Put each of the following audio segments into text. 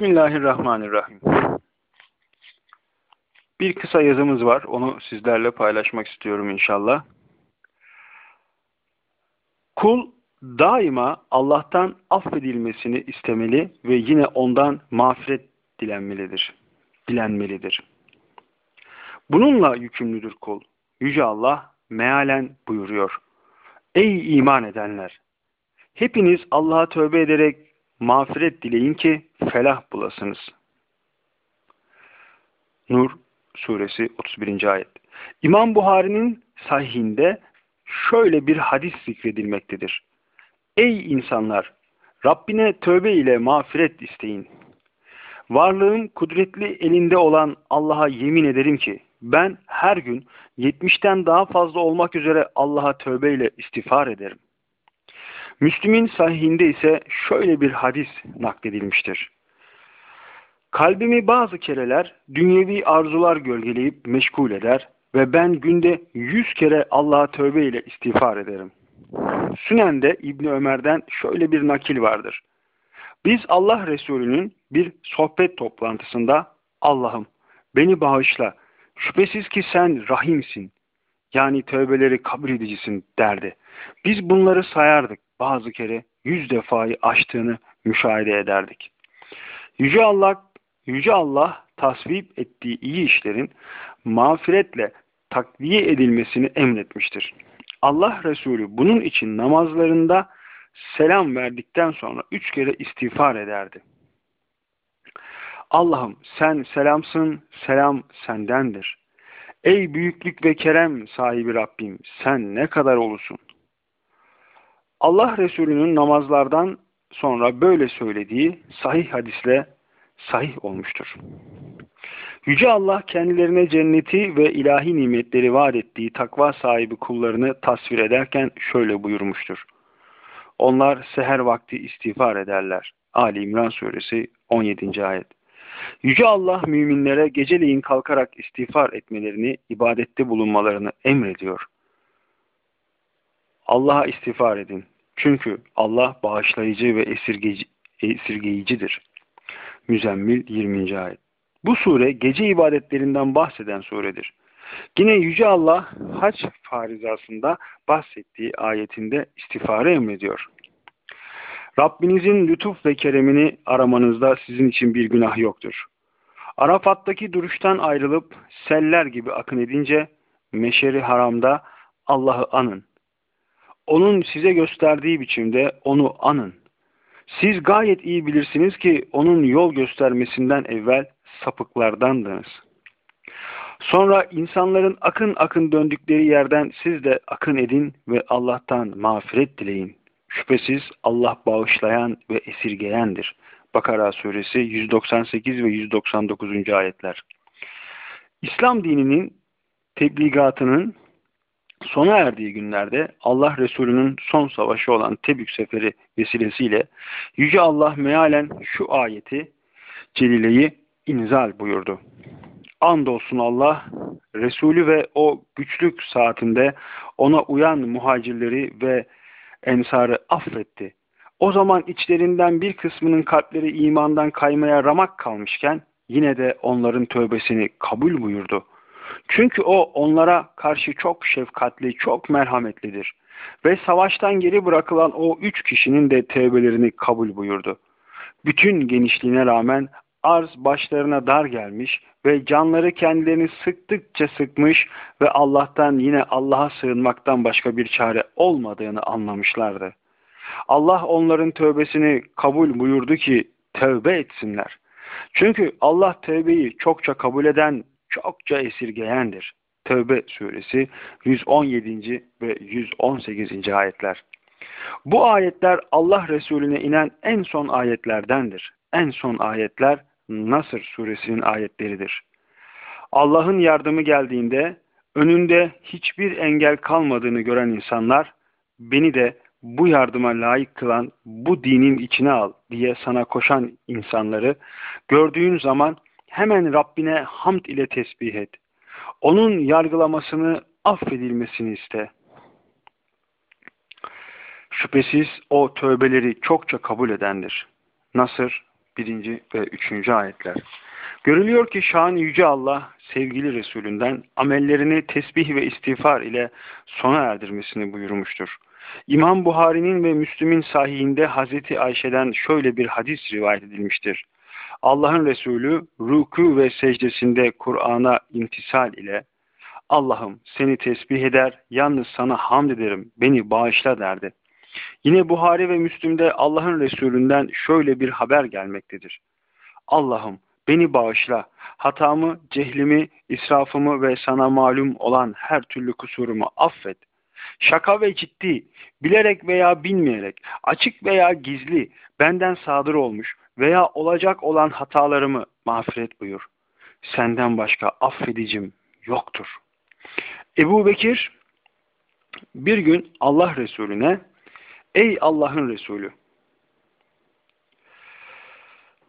Bismillahirrahmanirrahim. Bir kısa yazımız var. Onu sizlerle paylaşmak istiyorum inşallah. Kul daima Allah'tan affedilmesini istemeli ve yine ondan mağfiret dilenmelidir. Dilenmelidir. Bununla yükümlüdür kul. Yüce Allah mealen buyuruyor. Ey iman edenler! Hepiniz Allah'a tövbe ederek mağfiret dileyin ki felah bulasınız. Nur suresi 31. ayet. İmam Buhari'nin sahihinde şöyle bir hadis zikredilmektedir. Ey insanlar! Rabbine tövbe ile mağfiret isteyin. Varlığın kudretli elinde olan Allah'a yemin ederim ki ben her gün 70'ten daha fazla olmak üzere Allah'a tövbe ile istiğfar ederim. Müslüm'ün sahihinde ise şöyle bir hadis nakledilmiştir. Kalbimi bazı kereler dünyevi arzular gölgeleyip meşgul eder ve ben günde yüz kere Allah'a tövbe ile istiğfar ederim. Sünen'de İbni Ömer'den şöyle bir nakil vardır. Biz Allah Resulü'nün bir sohbet toplantısında Allah'ım beni bağışla, şüphesiz ki sen rahimsin, yani tövbeleri kabul edicisin derdi. Biz bunları sayardık bazı kere yüz defayı aştığını müşahede ederdik. Yüce Allah, Yüce Allah tasvip ettiği iyi işlerin mağfiretle takviye edilmesini emretmiştir. Allah Resulü bunun için namazlarında selam verdikten sonra üç kere istiğfar ederdi. Allah'ım sen selamsın, selam sendendir. Ey büyüklük ve kerem sahibi Rabbim sen ne kadar olursun. Allah Resulü'nün namazlardan sonra böyle söylediği sahih hadisle sahih olmuştur. Yüce Allah kendilerine cenneti ve ilahi nimetleri vaat ettiği takva sahibi kullarını tasvir ederken şöyle buyurmuştur. Onlar seher vakti istiğfar ederler. Ali İmran suresi 17. ayet. Yüce Allah müminlere geceleyin kalkarak istiğfar etmelerini, ibadette bulunmalarını emrediyor. Allah'a istiğfar edin. Çünkü Allah bağışlayıcı ve esirgeyici, esirgeyicidir. Müzemmil 20. ayet. Bu sure gece ibadetlerinden bahseden suredir. Yine Yüce Allah hac farizasında bahsettiği ayetinde istiğfarı emrediyor. Rabbinizin lütuf ve keremini aramanızda sizin için bir günah yoktur. Arafat'taki duruştan ayrılıp seller gibi akın edince meşeri haramda Allah'ı anın. Onun size gösterdiği biçimde onu anın. Siz gayet iyi bilirsiniz ki onun yol göstermesinden evvel sapıklardandınız. Sonra insanların akın akın döndükleri yerden siz de akın edin ve Allah'tan mağfiret dileyin. Şüphesiz Allah bağışlayan ve esirgeyendir. Bakara suresi 198 ve 199. ayetler. İslam dininin tebligatının sona erdiği günlerde Allah Resulü'nün son savaşı olan Tebük seferi vesilesiyle Yüce Allah mealen şu ayeti Celile'yi inzal buyurdu. Andolsun Allah Resulü ve o güçlük saatinde ona uyan muhacirleri ve ensarı affetti. O zaman içlerinden bir kısmının kalpleri imandan kaymaya ramak kalmışken yine de onların tövbesini kabul buyurdu. Çünkü o onlara karşı çok şefkatli, çok merhametlidir. Ve savaştan geri bırakılan o üç kişinin de tevbelerini kabul buyurdu. Bütün genişliğine rağmen arz başlarına dar gelmiş ve canları kendilerini sıktıkça sıkmış ve Allah'tan yine Allah'a sığınmaktan başka bir çare olmadığını anlamışlardı. Allah onların tövbesini kabul buyurdu ki tövbe etsinler. Çünkü Allah tövbeyi çokça kabul eden, çokça esirgeyendir. Tövbe suresi 117. ve 118. ayetler. Bu ayetler Allah Resulüne inen en son ayetlerdendir. En son ayetler Nasır suresinin ayetleridir. Allah'ın yardımı geldiğinde önünde hiçbir engel kalmadığını gören insanlar beni de bu yardıma layık kılan bu dinin içine al diye sana koşan insanları gördüğün zaman hemen Rabbine hamd ile tesbih et. Onun yargılamasını affedilmesini iste. Şüphesiz o tövbeleri çokça kabul edendir. Nasır 1. ve 3. ayetler. Görülüyor ki şan yüce Allah sevgili Resulünden amellerini tesbih ve istiğfar ile sona erdirmesini buyurmuştur. İmam Buhari'nin ve Müslüm'ün sahihinde Hazreti Ayşe'den şöyle bir hadis rivayet edilmiştir. Allah'ın Resulü ruku ve secdesinde Kur'an'a imtisal ile Allah'ım seni tesbih eder, yalnız sana hamd ederim, beni bağışla derdi. Yine Buhari ve Müslüm'de Allah'ın Resulünden şöyle bir haber gelmektedir. Allah'ım beni bağışla, hatamı, cehlimi, israfımı ve sana malum olan her türlü kusurumu affet. Şaka ve ciddi, bilerek veya bilmeyerek, açık veya gizli, benden sadır olmuş veya olacak olan hatalarımı mağfiret buyur. Senden başka affedicim yoktur. Ebu Bekir bir gün Allah Resulüne Ey Allah'ın Resulü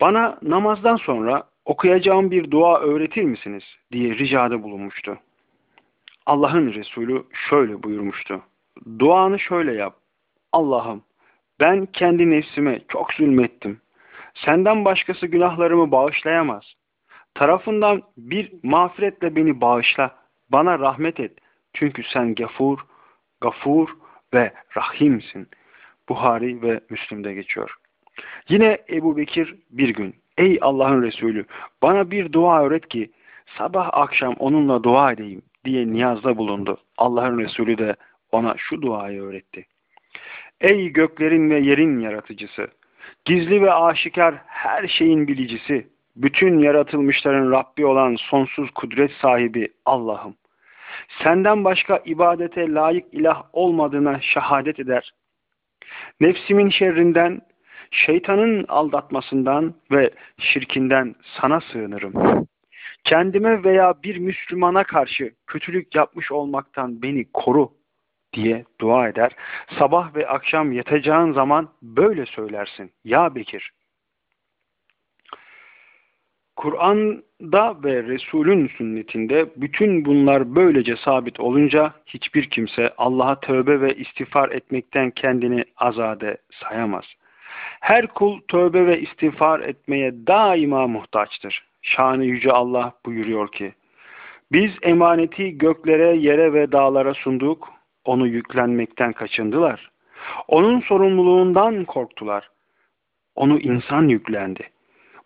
bana namazdan sonra okuyacağım bir dua öğretir misiniz diye ricada bulunmuştu. Allah'ın Resulü şöyle buyurmuştu. Duanı şöyle yap. Allah'ım ben kendi nefsime çok zulmettim. Senden başkası günahlarımı bağışlayamaz. Tarafından bir mağfiretle beni bağışla. Bana rahmet et. Çünkü sen gafur, gafur ve rahimsin. Buhari ve Müslim'de geçiyor. Yine Ebu Bekir bir gün, ey Allah'ın Resulü bana bir dua öğret ki sabah akşam onunla dua edeyim diye niyazda bulundu. Allah'ın Resulü de ona şu duayı öğretti. Ey göklerin ve yerin yaratıcısı, gizli ve aşikar her şeyin bilicisi, bütün yaratılmışların Rabbi olan sonsuz kudret sahibi Allah'ım. Senden başka ibadete layık ilah olmadığına şehadet eder. Nefsimin şerrinden, şeytanın aldatmasından ve şirkinden sana sığınırım. Kendime veya bir Müslümana karşı kötülük yapmış olmaktan beni koru diye dua eder. Sabah ve akşam yatacağın zaman böyle söylersin. Ya Bekir. Kur'an'da ve Resul'ün sünnetinde bütün bunlar böylece sabit olunca hiçbir kimse Allah'a tövbe ve istiğfar etmekten kendini azade sayamaz. Her kul tövbe ve istiğfar etmeye daima muhtaçtır. Şanı Yüce Allah buyuruyor ki, Biz emaneti göklere, yere ve dağlara sunduk, onu yüklenmekten kaçındılar. Onun sorumluluğundan korktular. Onu insan yüklendi.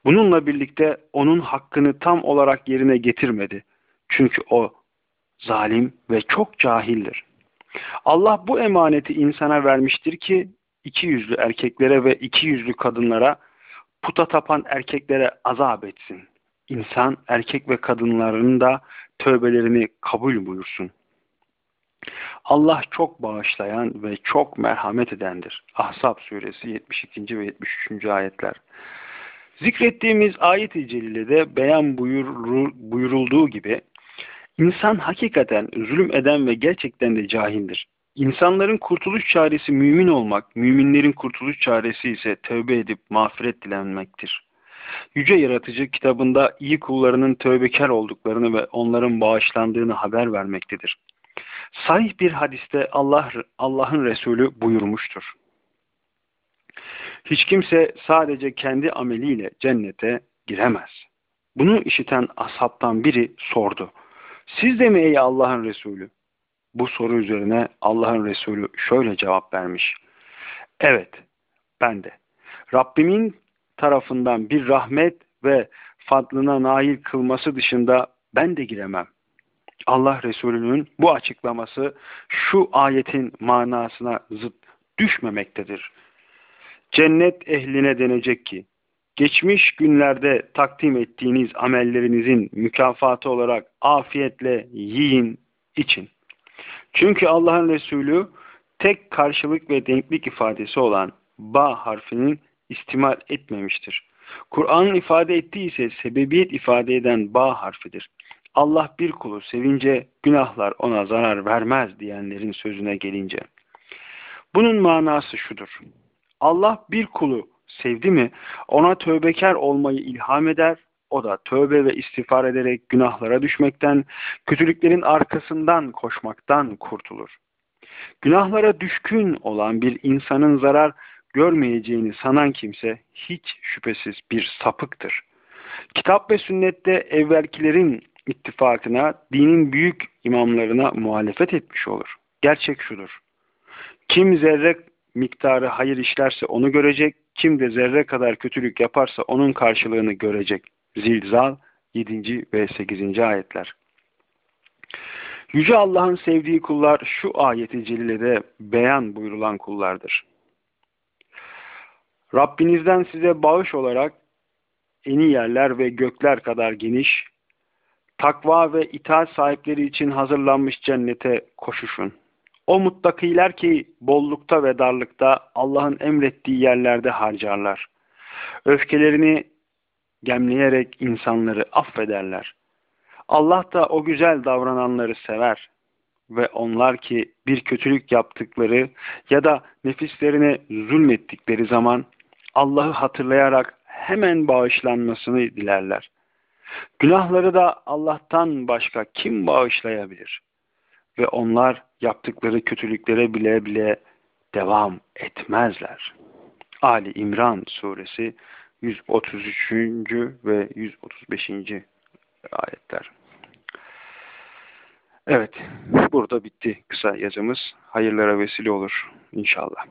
Bununla birlikte onun hakkını tam olarak yerine getirmedi. Çünkü o zalim ve çok cahildir. Allah bu emaneti insana vermiştir ki iki yüzlü erkeklere ve iki yüzlü kadınlara puta tapan erkeklere azap etsin. İnsan, erkek ve kadınların da tövbelerini kabul buyursun. Allah çok bağışlayan ve çok merhamet edendir. Ahzab suresi 72. ve 73. ayetler. Zikrettiğimiz ayet-i celilede beyan buyurulduğu gibi insan hakikaten zulüm eden ve gerçekten de cahildir. İnsanların kurtuluş çaresi mümin olmak, müminlerin kurtuluş çaresi ise tövbe edip mağfiret dilenmektir. Yüce Yaratıcı kitabında iyi kullarının tövbekar olduklarını ve onların bağışlandığını haber vermektedir. Sahih bir hadiste Allah Allah'ın Resulü buyurmuştur. Hiç kimse sadece kendi ameliyle cennete giremez. Bunu işiten ashabtan biri sordu. Siz de mi ey Allah'ın Resulü? Bu soru üzerine Allah'ın Resulü şöyle cevap vermiş. Evet, ben de. Rabbimin tarafından bir rahmet ve fadlına nail kılması dışında ben de giremem. Allah Resulü'nün bu açıklaması şu ayetin manasına zıt düşmemektedir. Cennet ehline denecek ki, geçmiş günlerde takdim ettiğiniz amellerinizin mükafatı olarak afiyetle yiyin, için. Çünkü Allah'ın Resulü tek karşılık ve denklik ifadesi olan ba harfinin istimal etmemiştir. Kur'an'ın ifade ettiği ise sebebiyet ifade eden ba harfidir. Allah bir kulu sevince günahlar ona zarar vermez diyenlerin sözüne gelince. Bunun manası şudur. Allah bir kulu sevdi mi ona tövbekar olmayı ilham eder, o da tövbe ve istiğfar ederek günahlara düşmekten, kötülüklerin arkasından koşmaktan kurtulur. Günahlara düşkün olan bir insanın zarar görmeyeceğini sanan kimse hiç şüphesiz bir sapıktır. Kitap ve sünnette evvelkilerin ittifakına, dinin büyük imamlarına muhalefet etmiş olur. Gerçek şudur. Kim zerre miktarı hayır işlerse onu görecek, kim de zerre kadar kötülük yaparsa onun karşılığını görecek. Zilzal 7. ve 8. ayetler. Yüce Allah'ın sevdiği kullar şu ayeti celilede beyan buyurulan kullardır. Rabbinizden size bağış olarak eni yerler ve gökler kadar geniş, takva ve itaat sahipleri için hazırlanmış cennete koşuşun. O muttakiler ki bollukta ve darlıkta Allah'ın emrettiği yerlerde harcarlar. Öfkelerini gemleyerek insanları affederler. Allah da o güzel davrananları sever ve onlar ki bir kötülük yaptıkları ya da nefislerine zulmettikleri zaman Allah'ı hatırlayarak hemen bağışlanmasını dilerler. Günahları da Allah'tan başka kim bağışlayabilir? Ve onlar yaptıkları kötülüklere bile bile devam etmezler. Ali İmran suresi 133. ve 135. ayetler. Evet, burada bitti kısa yazımız. Hayırlara vesile olur inşallah.